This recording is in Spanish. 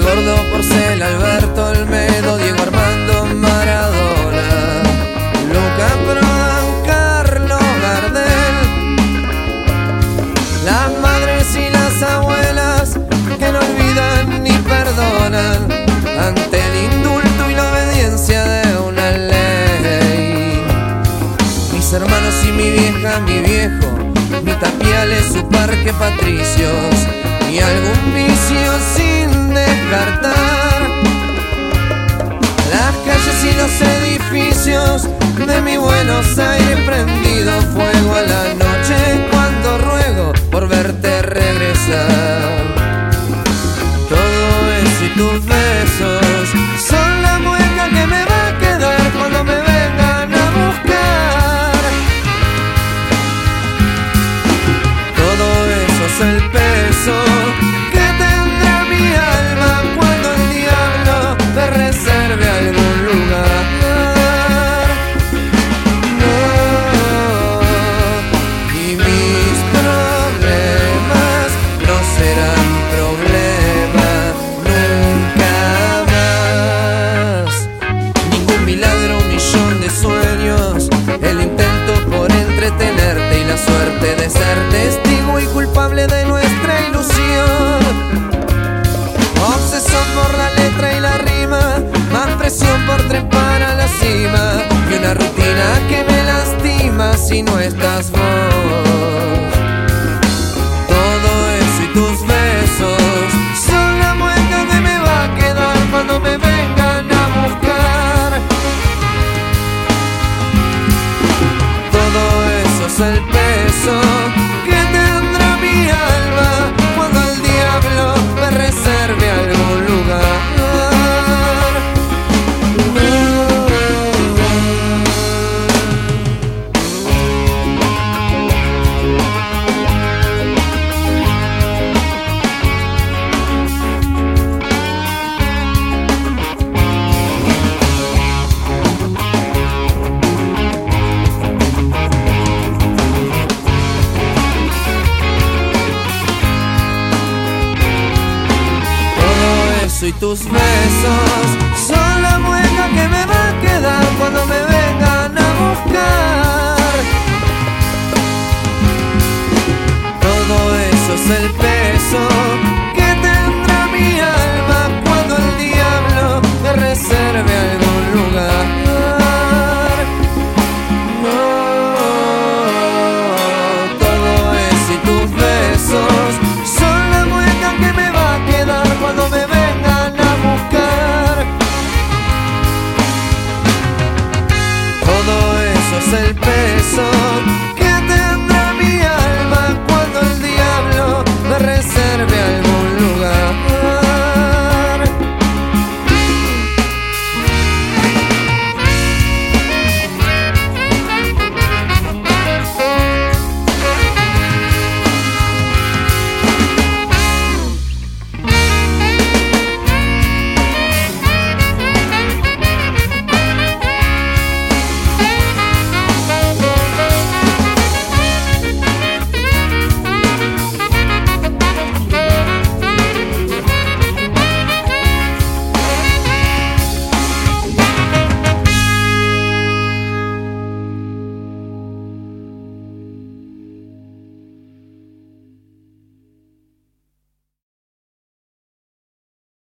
Gordo Porcel, Alberto Olmedo, Diego Armando Maradona, Luca Prodan, Carlos Gardel. Las madres y las abuelas que no olvidan ni perdonan ante el indulto y la obediencia de una ley. Mis hermanos y mi vieja, mi viejo, mi tapiales, su parque patricios y algún vicio sí las calles y los edificios de mi Buenos Aires prendido y tus besos son la mueca que me va a quedar cuando me vengan a buscar. Todo eso es el peso el peso.